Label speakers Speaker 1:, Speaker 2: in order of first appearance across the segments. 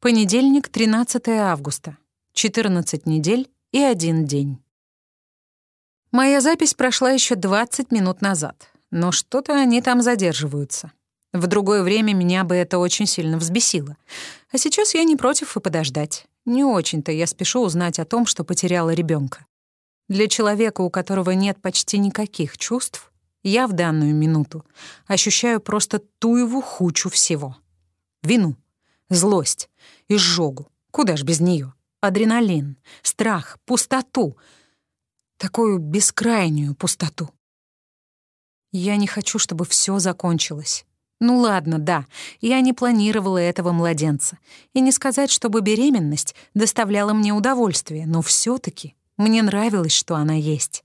Speaker 1: Понедельник, 13 августа. 14 недель и один день. Моя запись прошла еще 20 минут назад, но что-то они там задерживаются. В другое время меня бы это очень сильно взбесило. А сейчас я не против и подождать. Не очень-то я спешу узнать о том, что потеряла ребенка. Для человека, у которого нет почти никаких чувств, я в данную минуту ощущаю просто туеву хучу всего. Вину, злость, изжогу. Куда ж без нее? Адреналин, страх, пустоту. Такую бескрайнюю пустоту. Я не хочу, чтобы все закончилось. Ну ладно, да, я не планировала этого младенца. И не сказать, чтобы беременность доставляла мне удовольствие, но все таки мне нравилось, что она есть.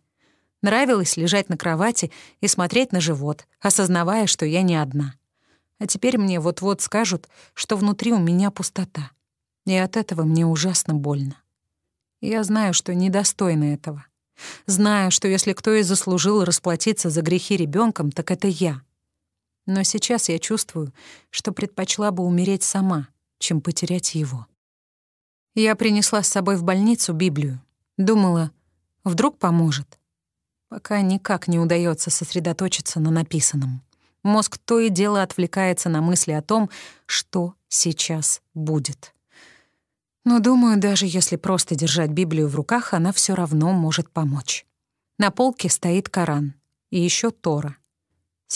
Speaker 1: Нравилось лежать на кровати и смотреть на живот, осознавая, что я не одна. А теперь мне вот-вот скажут, что внутри у меня пустота. И от этого мне ужасно больно. Я знаю, что недостойна этого. Знаю, что если кто и заслужил расплатиться за грехи ребенком, так это я — но сейчас я чувствую, что предпочла бы умереть сама, чем потерять его. Я принесла с собой в больницу Библию. Думала, вдруг поможет. Пока никак не удается сосредоточиться на написанном. Мозг то и дело отвлекается на мысли о том, что сейчас будет. Но думаю, даже если просто держать Библию в руках, она все равно может помочь. На полке стоит Коран и еще Тора —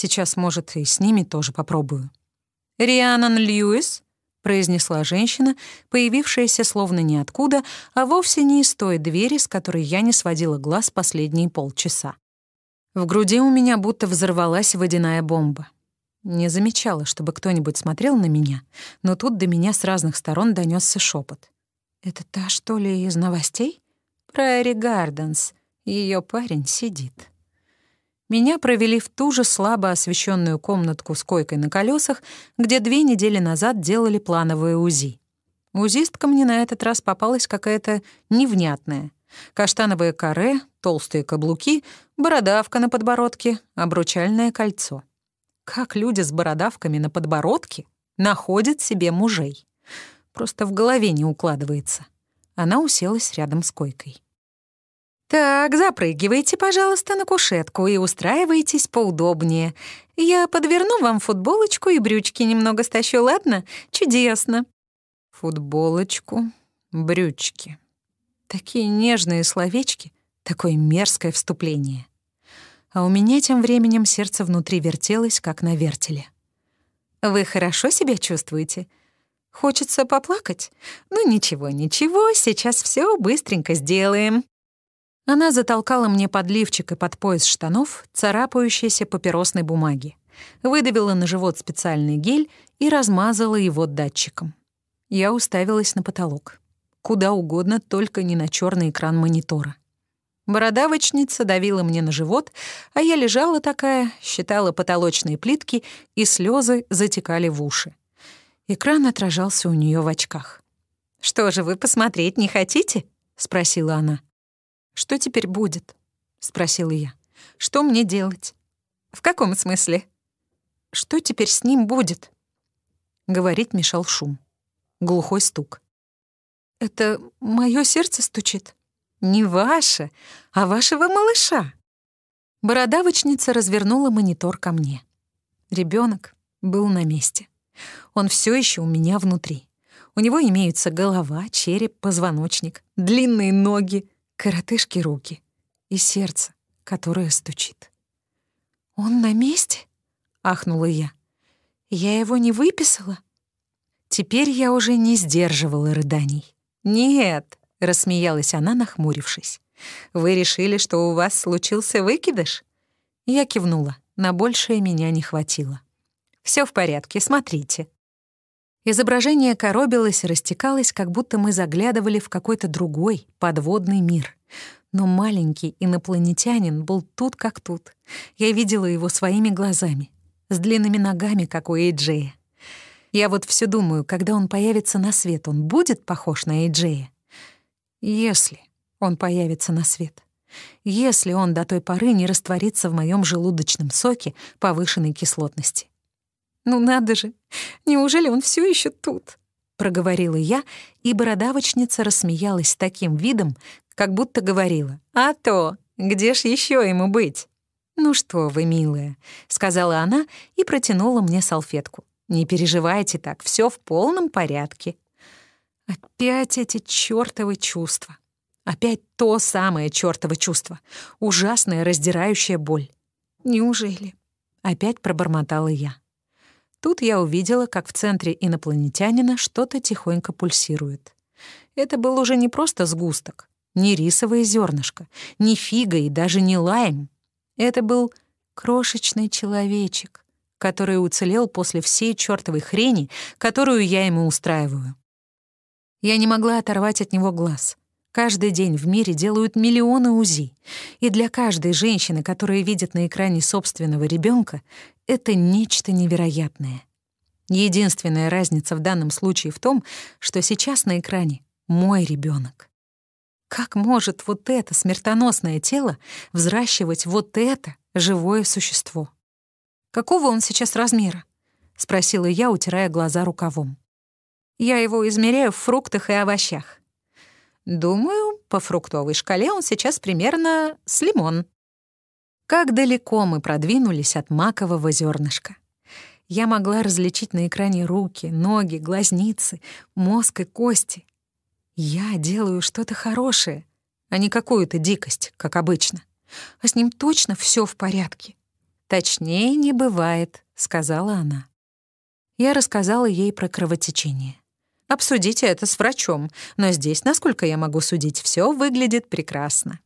Speaker 1: Сейчас, может, и с ними тоже попробую. «Рианан Льюис», — произнесла женщина, появившаяся словно ниоткуда, а вовсе не из той двери, с которой я не сводила глаз последние полчаса. В груди у меня будто взорвалась водяная бомба. Не замечала, чтобы кто-нибудь смотрел на меня, но тут до меня с разных сторон донесся шепот. «Это та, что ли, из новостей?» «Прайри Гарденс. Ее парень сидит». Меня провели в ту же слабо освещенную комнатку с койкой на колесах, где две недели назад делали плановые УЗИ. Узистка мне на этот раз попалась какая-то невнятная. Каштановое каре, толстые каблуки, бородавка на подбородке, обручальное кольцо. Как люди с бородавками на подбородке находят себе мужей? Просто в голове не укладывается. Она уселась рядом с койкой. «Так, запрыгивайте, пожалуйста, на кушетку и устраивайтесь поудобнее. Я подверну вам футболочку и брючки немного стащу, ладно? Чудесно». Футболочку, брючки. Такие нежные словечки, такое мерзкое вступление. А у меня тем временем сердце внутри вертелось, как на вертеле. «Вы хорошо себя чувствуете?» Хочется поплакать? Ну ничего, ничего, сейчас все быстренько сделаем. Она затолкала мне под лифчик и под пояс штанов царапающейся папиросной бумаги, выдавила на живот специальный гель и размазала его датчиком. Я уставилась на потолок. Куда угодно, только не на черный экран монитора. Бородавочница давила мне на живот, а я лежала такая, считала потолочные плитки, и слезы затекали в уши. Экран отражался у нее в очках. «Что же, вы посмотреть не хотите?» — спросила она. «Что теперь будет?» — спросила я. «Что мне делать?» «В каком смысле?» «Что теперь с ним будет?» Говорить мешал шум. Глухой стук. «Это мое сердце стучит?» «Не ваше, а вашего малыша». Бородавочница развернула монитор ко мне. Ребенок был на месте. Он все еще у меня внутри. У него имеются голова, череп, позвоночник, длинные ноги, коротышки руки и сердце, которое стучит. «Он на месте?» — ахнула я. «Я его не выписала?» Теперь я уже не сдерживала рыданий. «Нет», — рассмеялась она, нахмурившись. «Вы решили, что у вас случился выкидыш?» Я кивнула. На большее меня не хватило. Все в порядке, смотрите». Изображение коробилось и растекалось, как будто мы заглядывали в какой-то другой, подводный мир. Но маленький инопланетянин был тут как тут. Я видела его своими глазами, с длинными ногами, как у Эйджея. Я вот все думаю, когда он появится на свет, он будет похож на Эйджея? Если он появится на свет. Если он до той поры не растворится в моем желудочном соке повышенной кислотности. Ну надо же, неужели он все еще тут? проговорила я, и бородавочница рассмеялась таким видом, как будто говорила «А то, где ж еще ему быть?» «Ну что вы, милая», — сказала она и протянула мне салфетку. «Не переживайте так, все в полном порядке». Опять эти чёртовы чувства. Опять то самое чёртово чувство. Ужасная раздирающая боль. Неужели? Опять пробормотала я. Тут я увидела, как в центре инопланетянина что-то тихонько пульсирует. Это был уже не просто сгусток, не рисовое зернышко, не фига и даже не лайм. Это был крошечный человечек, который уцелел после всей чёртовой хрени, которую я ему устраиваю. Я не могла оторвать от него глаз. Каждый день в мире делают миллионы УЗИ, и для каждой женщины, которая видит на экране собственного ребенка, это нечто невероятное. Единственная разница в данном случае в том, что сейчас на экране мой ребенок. Как может вот это смертоносное тело взращивать вот это живое существо? Какого он сейчас размера? спросила я, утирая глаза рукавом. Я его измеряю в фруктах и овощах. Думаю, по фруктовой шкале он сейчас примерно с лимон. Как далеко мы продвинулись от макового зернышка. Я могла различить на экране руки, ноги, глазницы, мозг и кости. Я делаю что-то хорошее, а не какую-то дикость, как обычно. А с ним точно все в порядке. Точнее не бывает, сказала она. Я рассказала ей про кровотечение. Обсудите это с врачом, но здесь, насколько я могу судить, все выглядит прекрасно.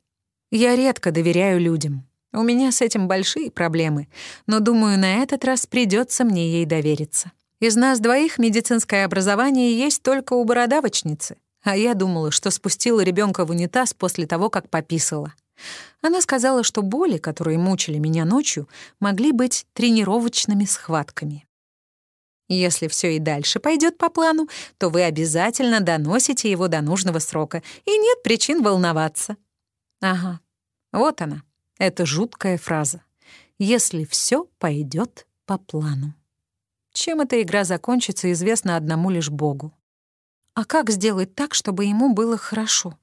Speaker 1: Я редко доверяю людям. У меня с этим большие проблемы, но думаю, на этот раз придется мне ей довериться. Из нас двоих медицинское образование есть только у бородавочницы, а я думала, что спустила ребенка в унитаз после того, как пописала. Она сказала, что боли, которые мучили меня ночью, могли быть тренировочными схватками. Если все и дальше пойдет по плану, то вы обязательно доносите его до нужного срока, и нет причин волноваться. Ага, вот она. Это жуткая фраза. Если все пойдет по плану. Чем эта игра закончится, известно одному лишь Богу. А как сделать так, чтобы ему было хорошо?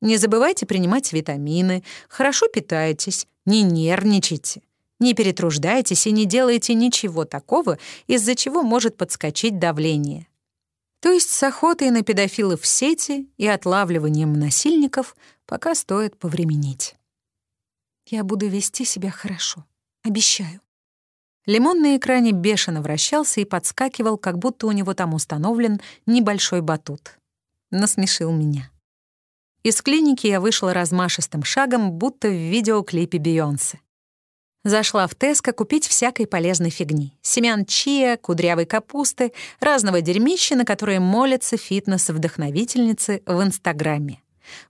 Speaker 1: Не забывайте принимать витамины, хорошо питайтесь, не нервничайте. Не перетруждайтесь и не делайте ничего такого, из-за чего может подскочить давление. То есть с охотой на педофилов в сети и отлавливанием насильников пока стоит повременить. Я буду вести себя хорошо. Обещаю. Лимон на экране бешено вращался и подскакивал, как будто у него там установлен небольшой батут. Насмешил меня. Из клиники я вышла размашистым шагом, будто в видеоклипе Бейонсе. Зашла в Теско купить всякой полезной фигни. Семян чия, кудрявой капусты, разного дерьмища, на которые молятся фитнес-вдохновительницы в Инстаграме.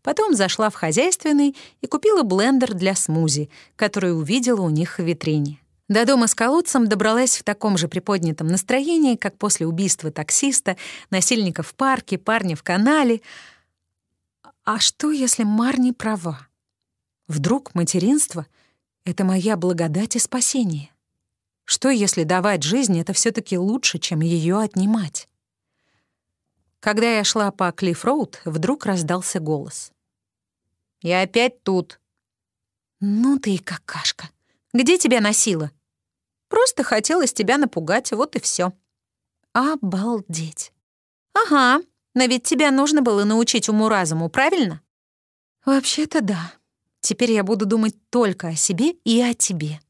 Speaker 1: Потом зашла в хозяйственный и купила блендер для смузи, который увидела у них в витрине. До дома с колодцем добралась в таком же приподнятом настроении, как после убийства таксиста, насильника в парке, парня в канале. А что, если Марни права? Вдруг материнство — это моя благодать и спасение? Что, если давать жизнь — это все таки лучше, чем ее отнимать? Когда я шла по Клифф-Роуд, вдруг раздался голос. «Я опять тут». «Ну ты и какашка. Где тебя носила?» «Просто хотелось тебя напугать, вот и все. «Обалдеть». «Ага, но ведь тебя нужно было научить уму-разуму, правильно?» «Вообще-то да. Теперь я буду думать только о себе и о тебе.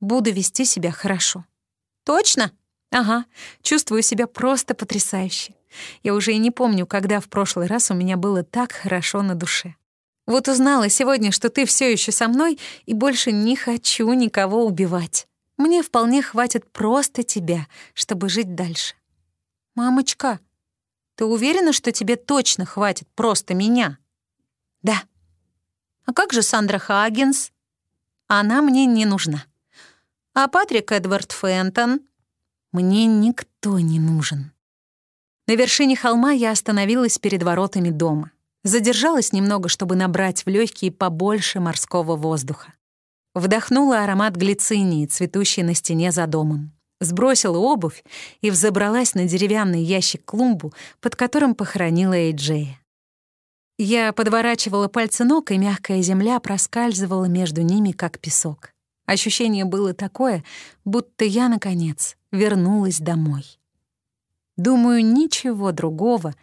Speaker 1: Буду вести себя хорошо». «Точно?» «Ага, чувствую себя просто потрясающе. Я уже и не помню, когда в прошлый раз у меня было так хорошо на душе. Вот узнала сегодня, что ты все еще со мной, и больше не хочу никого убивать. Мне вполне хватит просто тебя, чтобы жить дальше. Мамочка, ты уверена, что тебе точно хватит просто меня? Да. А как же Сандра Хагенс? Она мне не нужна. А Патрик Эдвард Фентон? Мне никто не нужен. На вершине холма я остановилась перед воротами дома. Задержалась немного, чтобы набрать в легкие побольше морского воздуха. Вдохнула аромат глицинии, цветущей на стене за домом. сбросила обувь и взобралась на деревянный ящик-клумбу, под которым похоронила Эйджея. Я подворачивала пальцы ног, и мягкая земля проскальзывала между ними, как песок. Ощущение было такое, будто я, наконец, вернулась домой. Думаю, ничего другого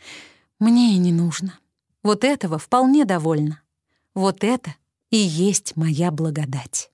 Speaker 1: мне и не нужно. Вот этого вполне довольно. Вот это и есть моя благодать.